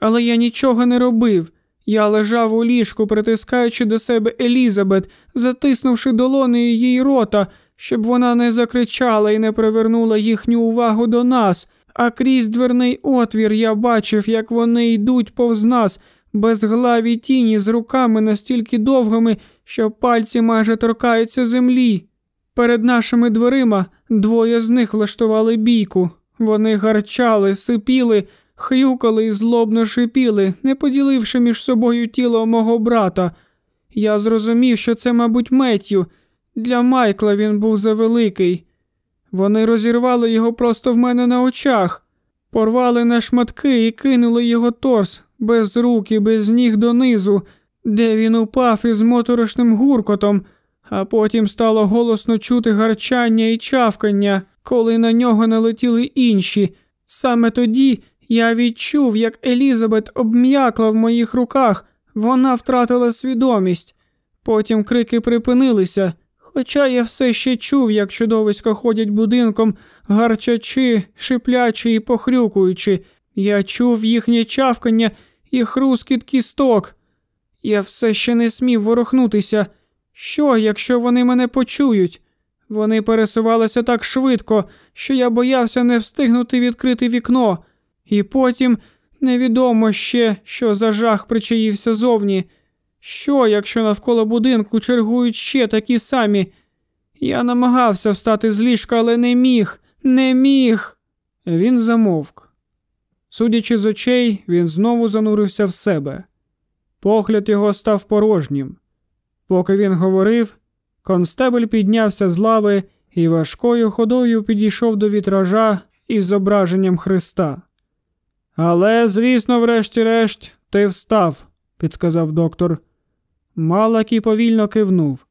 але я нічого не робив. Я лежав у ліжку, притискаючи до себе Елізабет, затиснувши долонею її рота, щоб вона не закричала і не привернула їхню увагу до нас, а крізь дверний отвір я бачив, як вони йдуть повз нас, безглаві тіні з руками настільки довгими, що пальці майже торкаються землі. Перед нашими дверима двоє з них влаштували бійку. Вони гарчали, сипіли, хрюкали і злобно шипіли, не поділивши між собою тіло мого брата. Я зрозумів, що це, мабуть, Меттю. Для Майкла він був завеликий. Вони розірвали його просто в мене на очах, порвали на шматки і кинули його торс без рук і без ніг донизу, де він упав із моторошним гуркотом, а потім стало голосно чути гарчання і чавкання, коли на нього налетіли інші. Саме тоді я відчув, як Елізабет обм'якла в моїх руках, вона втратила свідомість. Потім крики припинилися, хоча я все ще чув, як чудовисько ходять будинком, гарчачи, шиплячи і похрюкуючи. Я чув їхнє чавкання і хрускіт кісток. Я все ще не смів ворухнутися. Що, якщо вони мене почують? Вони пересувалися так швидко, що я боявся не встигнути відкрити вікно. І потім невідомо ще, що за жах причаївся зовні. Що, якщо навколо будинку чергують ще такі самі? Я намагався встати з ліжка, але не міг, не міг. Він замовк. Судячи з очей, він знову занурився в себе. Погляд його став порожнім. Поки він говорив, констебель піднявся з лави і важкою ходою підійшов до вітража із зображенням Христа. Але, звісно, врешті-решт, ти встав, підсказав доктор. Малакій повільно кивнув.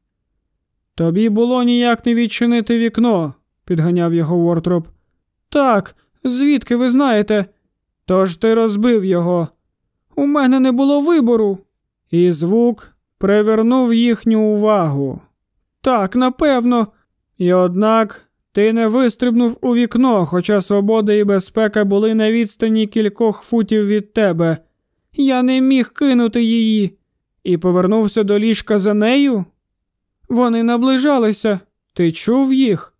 Тобі було ніяк не відчинити вікно, підганяв його Вортроп. Так, звідки ви знаєте? Тож ти розбив його. У мене не було вибору. І звук привернув їхню увагу. Так, напевно. І однак ти не вистрибнув у вікно, хоча свобода і безпека були на відстані кількох футів від тебе. Я не міг кинути її. І повернувся до ліжка за нею? Вони наближалися. Ти чув їх?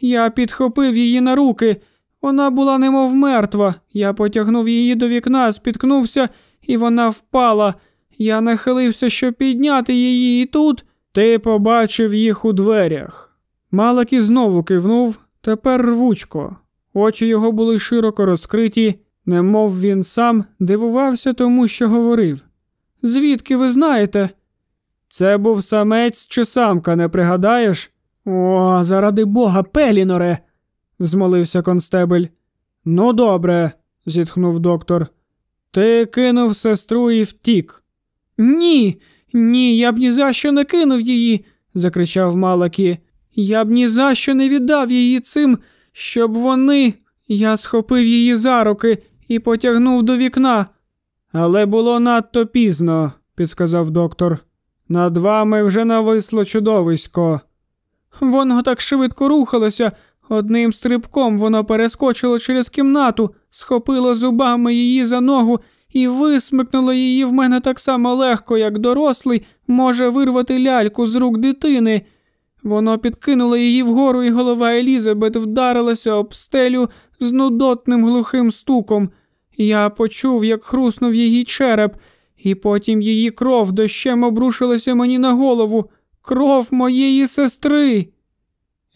Я підхопив її на руки. Вона була немов мертва. Я потягнув її до вікна, спіткнувся, і вона впала. Я нахилився, щоб підняти її, і тут ти побачив їх у дверях. Малакі знову кивнув, тепер рвучко. Очі його були широко розкриті, немов він сам дивувався тому, що говорив. Звідки ви знаєте? Це був самець чи самка, не пригадаєш? О, заради бога, Пеліноре, взмолився констебель. Ну, добре, зітхнув доктор. Ти кинув сестру і втік. Ні, ні, я б ні за що не кинув її, закричав Малакі. Я б ні за що не віддав її цим, щоб вони. Я схопив її за руки і потягнув до вікна. Але було надто пізно, підсказав доктор. Над вами вже нависло чудовисько. Воно так швидко рухалося, одним стрибком воно перескочило через кімнату, схопило зубами її за ногу і висмикнуло її в мене так само легко, як дорослий може вирвати ляльку з рук дитини. Воно підкинуло її вгору, і голова Елізабет вдарилася об стелю з нудотним глухим стуком. Я почув, як хруснув її череп, і потім її кров дощем обрушилася мені на голову. Кров моєї сестри.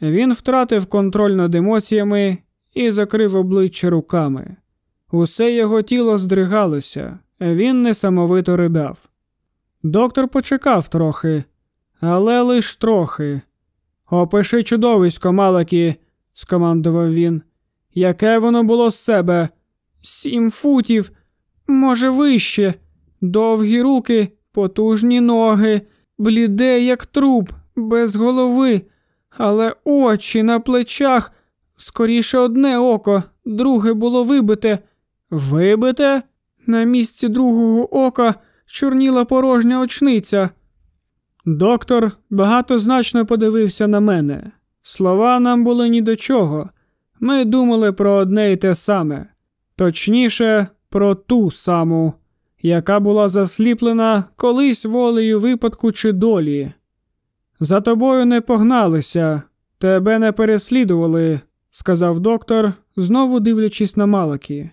Він втратив контроль над емоціями і закрив обличчя руками. Усе його тіло здригалося, він несамовито ридав. Доктор почекав трохи, але лиш трохи. Опиши чудовисько, Малакі, скомандував він. Яке воно було з себе? Сім футів, може, вище, довгі руки, потужні ноги, бліде, як труп, без голови, але очі на плечах, скоріше одне око, друге було вибите. Вибите? На місці другого ока чорніла порожня очниця. Доктор багатозначно подивився на мене. Слова нам були ні до чого. Ми думали про одне й те саме, точніше, про ту саму, яка була засліплена колись волею випадку чи долі. За тобою не погналися, тебе не переслідували, сказав доктор, знову дивлячись на Малакі.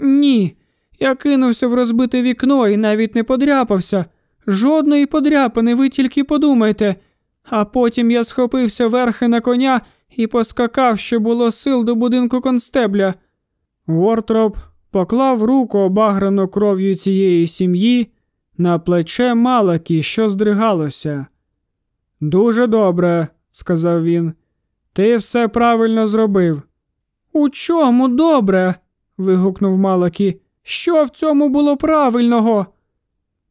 Ні, я кинувся в розбите вікно і навіть не подряпався. Жодної подряпини, ви тільки подумайте. А потім я схопився верхи на коня і поскакав, що було сил до будинку констебля. Вортроп поклав руку обаграну кров'ю цієї сім'ї на плече Малакі, що здригалося. Дуже добре, сказав він. Ти все правильно зробив. У чому добре? вигукнув Малакі. Що в цьому було правильного?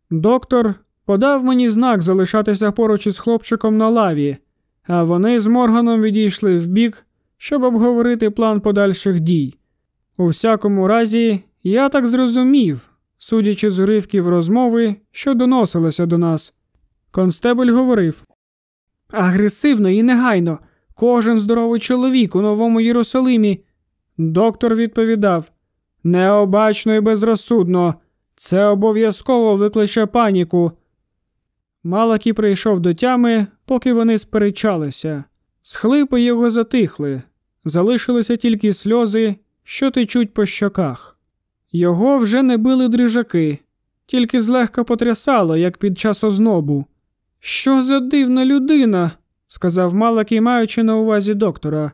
Доктор подав мені знак залишатися поруч із хлопчиком на лаві, а вони з Морганом відійшли вбік, щоб обговорити план подальших дій. У всякому разі, я так зрозумів, судячи з уривків розмови, що доносилося до нас. Констебель говорив агресивно і негайно. Кожен здоровий чоловік у новому Єрусалимі. Доктор відповідав необачно і безрозсудно. Це обов'язково викличе паніку. Малакі прийшов до тями, поки вони сперечалися. Схлипи його затихли, залишилися тільки сльози, що течуть по щоках. Його вже не били дрижаки, тільки злегка потрясало, як під час ознобу. Що за дивна людина, сказав Малакі, маючи на увазі доктора.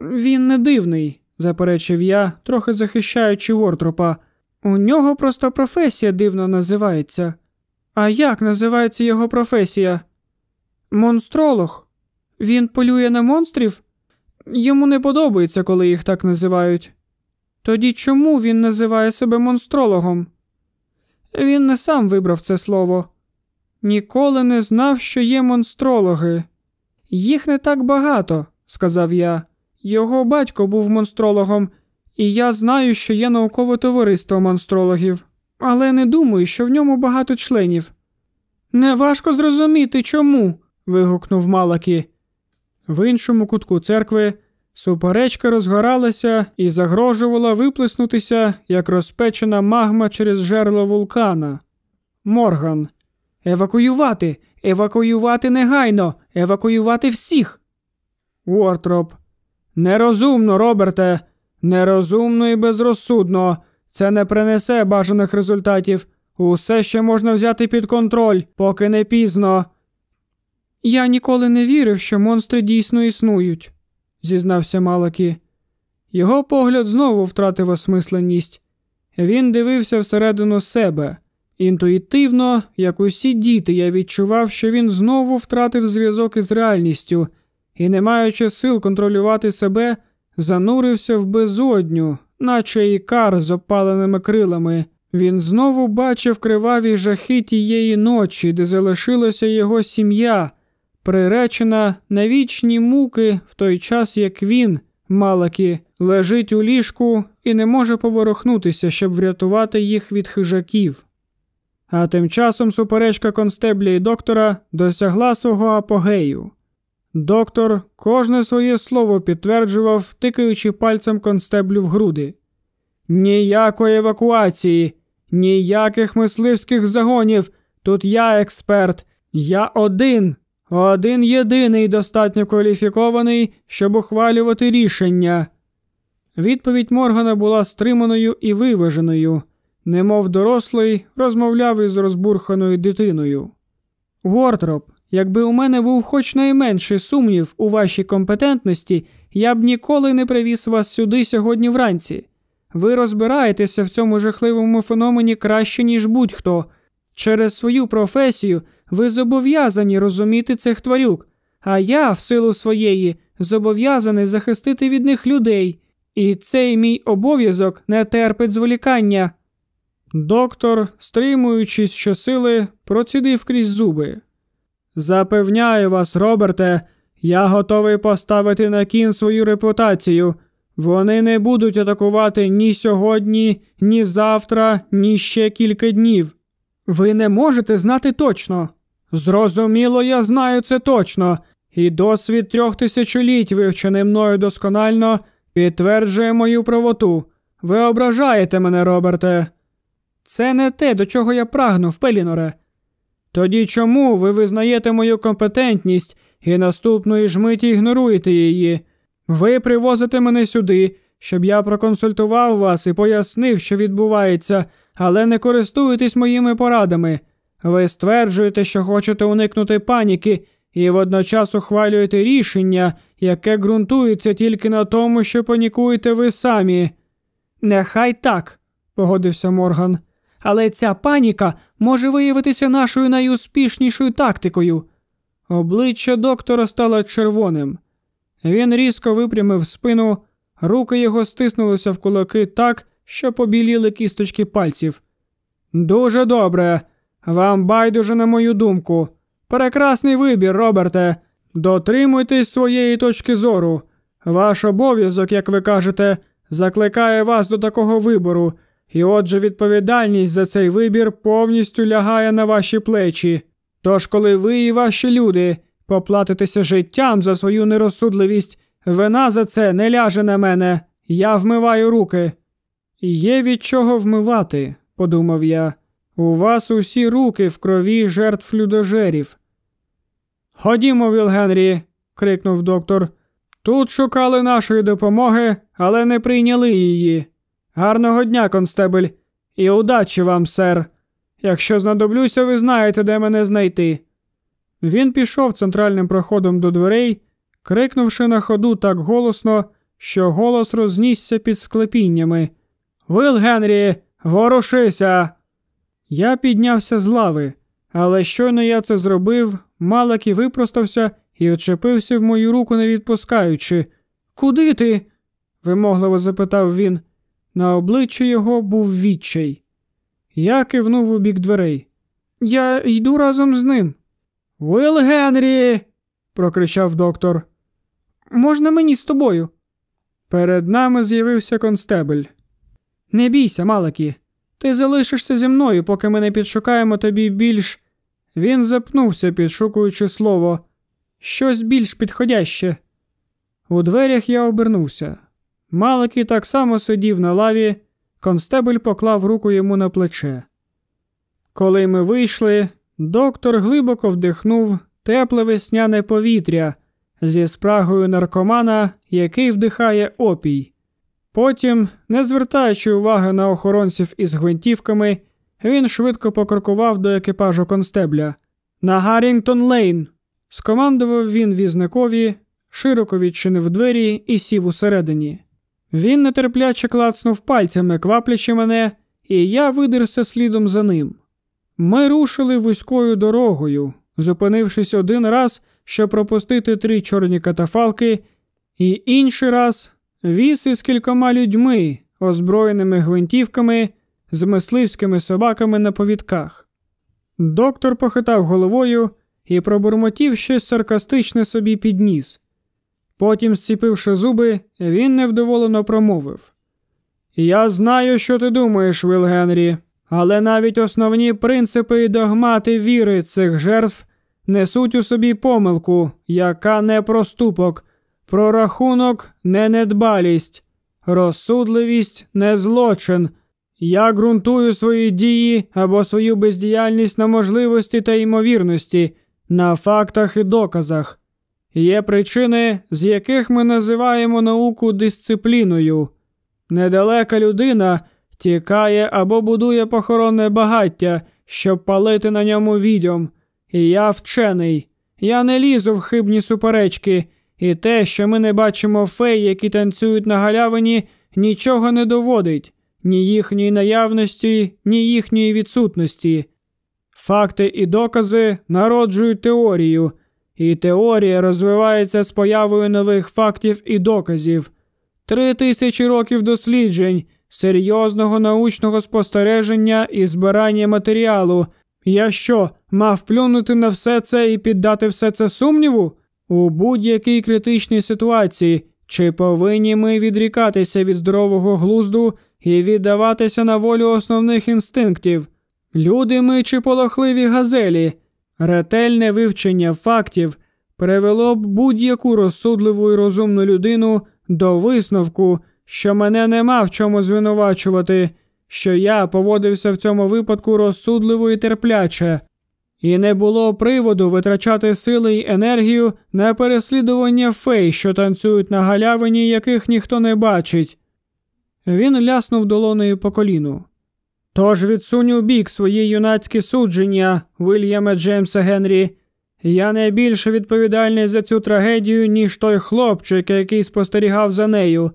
Він не дивний, заперечив я, трохи захищаючи Вортропа. У нього просто професія дивно називається. А як називається його професія? Монстролог. Він полює на монстрів? Йому не подобається, коли їх так називають. Тоді чому він називає себе монстрологом? Він не сам вибрав це слово. Ніколи не знав, що є монстрологи. Їх не так багато, сказав я. Його батько був монстрологом, і я знаю, що є наукове товариство монстрологів, але не думаю, що в ньому багато членів. Неважко зрозуміти чому. вигукнув Малакі. В іншому кутку церкви суперечка розгоралася і загрожувала виплеснутися, як розпечена магма через жерло вулкана. Морган, Евакуювати, евакуювати негайно, евакуювати всіх. Уортроп. Нерозумно, Роберте, нерозумно і безрозсудно. Це не принесе бажаних результатів. Усе ще можна взяти під контроль, поки не пізно. Я ніколи не вірив, що монстри дійсно існують, зізнався Малакі. Його погляд знову втратив осмисленість. Він дивився всередину себе. Інтуїтивно, як усі діти, я відчував, що він знову втратив зв'язок із реальністю і, не маючи сил контролювати себе, занурився в безодню, наче ікар з опаленими крилами. Він знову бачив криваві жахи тієї ночі, де залишилася його сім'я, приречена на вічні муки в той час, як він, Малакі, лежить у ліжку і не може поворухнутися, щоб врятувати їх від хижаків. А тим часом суперечка констебля і доктора досягла свого апогею. Доктор кожне своє слово підтверджував, тикаючи пальцем констеблю в груди. Ніякої евакуації, ніяких мисливських загонів. Тут я експерт, я один, один єдиний достатньо кваліфікований, щоб ухвалювати рішення. Відповідь Моргана була стриманою і виваженою, немов дорослий розмовляв із розбурханою дитиною. Вортроп, якби у мене був хоч найменший сумнів у вашій компетентності, я б ніколи не привіз вас сюди сьогодні вранці. Ви розбираєтеся в цьому жахливому феномені краще, ніж будь-хто. Через свою професію ви зобов'язані розуміти цих тварюк, а я, в силу своєї, зобов'язаний захистити від них людей, і цей мій обов'язок не терпить зволікання. Доктор, стримуючись щосили, процідив крізь зуби. Запевняю вас, Роберте, я готовий поставити на кін свою репутацію. Вони не будуть атакувати ні сьогодні, ні завтра, ні ще кілька днів. Ви не можете знати точно. Зрозуміло, я знаю це точно, і досвід трьох тисячоліть, вивчений мною досконально, підтверджує мою правоту. Ви ображаєте мене, Роберте. Це не те, до чого я прагнув, Пеліноре. Тоді чому ви визнаєте мою компетентність і наступної ж миті ігноруєте її? Ви привозите мене сюди, щоб я проконсультував вас і пояснив, що відбувається, але не користуєтесь моїми порадами. Ви стверджуєте, що хочете уникнути паніки, і водночас ухвалюєте рішення, яке ґрунтується тільки на тому, що панікуєте ви самі. Нехай так, погодився Морган. Але ця паніка може виявитися нашою найуспішнішою тактикою. Обличчя доктора стало червоним. Він різко випрямив спину, руки його стиснулися в кулаки так, що побіліли кісточки пальців. Дуже добре. Вам байдуже на мою думку. Прекрасний вибір, Роберте. Дотримуйтесь своєї точки зору. Ваш обов'язок, як ви кажете, закликає вас до такого вибору, і отже, відповідальність за цей вибір повністю лягає на ваші плечі. Тож, коли ви і ваші люди поплатитеся життям за свою нерозсудливість, вина за це не ляже на мене. Я вмиваю руки. Є від чого вмивати, подумав я. У вас усі руки в крові жертв людожерів. Ходімо, Віл Генрі, крикнув доктор. Тут шукали нашої допомоги, але не прийняли її. Гарного дня, констебель, і удачі вам, сер. Якщо знадоблюся, ви знаєте, де мене знайти. Він пішов центральним проходом до дверей, крикнувши на ходу так голосно, що голос рознісся під склепіннями. Вил Генрі, ворушися! Я піднявся з лави, але щойно я це зробив, Малакі випростався і очепився в мою руку, не відпускаючи. Куди ти? вимогливо запитав він. На обличчі його був відчай. Я кивнув у бік дверей. Я йду разом з ним. Уилл Генрі. прокричав доктор. Можна мені з тобою? Перед нами з'явився констебель. Не бійся, Малакі. Ти залишишся зі мною, поки ми не підшукаємо тобі більш. Він запнувся, підшукуючи слово, щось більш підходяще. У дверях я обернувся. Малакі так само сидів на лаві, констебель поклав руку йому на плече. Коли ми вийшли, доктор глибоко вдихнув тепле весняне повітря зі спрагою наркомана, який вдихає опій. Потім, не звертаючи уваги на охоронців із гвинтівками, він швидко покрокував до екіпажу констебля. На Гаррінгтон Лейн. Скомандував він візникові, широко відчинив двері і сів усередині. Він нетерпляче клацнув пальцями, кваплячи мене, і я видерся слідом за ним. Ми рушили вузькою дорогою, зупинившись один раз, щоб пропустити три чорні катафалки, і інший раз віз із кількома людьми, озброєними гвинтівками, з мисливськими собаками на повідках. Доктор похитав головою і пробурмотів щось саркастичне собі підніс. Потім, зціпивши зуби, він невдоволено промовив Я знаю, що ти думаєш, Вил Генрі, але навіть основні принципи і догмати віри цих жертв несуть у собі помилку, яка не проступок, прорахунок не недбалість, розсудливість не злочин. Я ґрунтую свої дії або свою бездіяльність на можливості та ймовірності, на фактах і доказах. Є причини, з яких ми називаємо науку дисципліною. Недалека людина тікає або будує похоронне багаття, щоб палити на ньому відьом. І я вчений. Я не лізу в хибні суперечки, і те, що ми не бачимо фей, які танцюють на галявині, нічого не доводить, ні їхньої наявності, ні їхньої відсутності. Факти і докази народжують теорію, і теорія розвивається з появою нових фактів і доказів. Три тисячі років досліджень, серйозного научного спостереження і збирання матеріалу. Я що, мав плюнути на все це і піддати все це сумніву? У будь-якій критичній ситуації, чи повинні ми відрікатися від здорового глузду і віддаватися на волю основних інстинктів? Люди ми чи полохливі газелі, ретельне вивчення фактів привело б будь-яку розсудливу і розумну людину до висновку, що мене нема в чому звинувачувати, що я поводився в цьому випадку розсудливо і терпляче, і не було приводу витрачати сили й енергію на переслідування фей, що танцюють на галявині, яких ніхто не бачить. Він ляснув долонею по коліну. Тож відсунь у бік свої юнацькі судження, Вільяме Джеймса Генрі. Я не більше відповідальний за цю трагедію, ніж той хлопчик, який спостерігав за нею.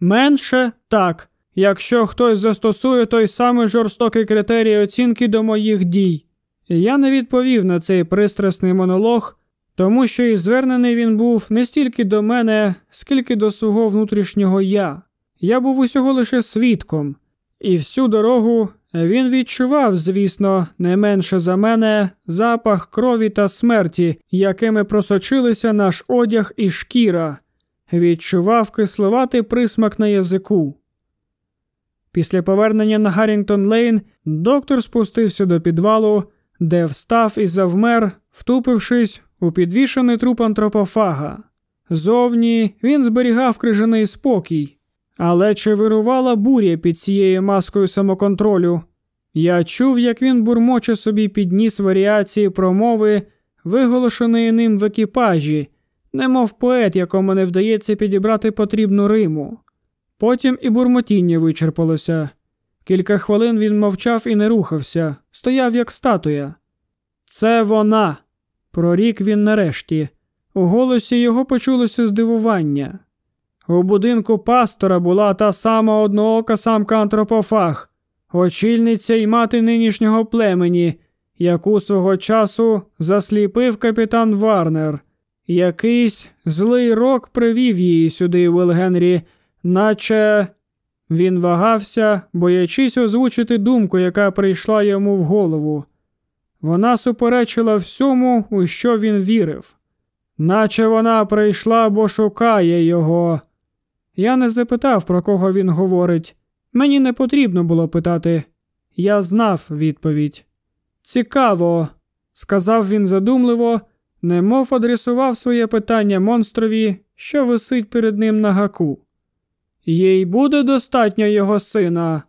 Менше так, якщо хтось застосує той самий жорстокий критерій оцінки до моїх дій. Я не відповів на цей пристрасний монолог, тому що і звернений він був не стільки до мене, скільки до свого внутрішнього я. Я був усього лише свідком, і всю дорогу він відчував, звісно, не менше за мене запах крові та смерті, якими просочилися наш одяг і шкіра, відчував кисловатий присмак на язику. Після повернення на Гаррінгтон Лейн доктор спустився до підвалу, де встав і завмер, втупившись у підвішений труп антропофага. Зовні він зберігав крижаний спокій. Але чи вирувала буря під цією маскою самоконтролю? Я чув, як він бурмоче собі підніс варіації промови, виголошеної ним в екіпажі, немов поет, якому не вдається підібрати потрібну риму. Потім і бурмотіння вичерпалося. Кілька хвилин він мовчав і не рухався, стояв як статуя. Це вона, прорік він нарешті. У голосі його почулося здивування. У будинку пастора була та сама одноока самка антропофаг, очільниця й мати нинішнього племені, яку свого часу засліпив капітан Варнер. Якийсь злий рок привів її сюди, Вилгенрі, наче він вагався, боячись озвучити думку, яка прийшла йому в голову. Вона суперечила всьому, у що він вірив, наче вона прийшла, бо шукає його. Я не запитав, про кого він говорить. Мені не потрібно було питати. Я знав відповідь. Цікаво, сказав він задумливо, немов адресував своє питання монстрові, що висить перед ним на гаку. Їй буде достатньо його сина.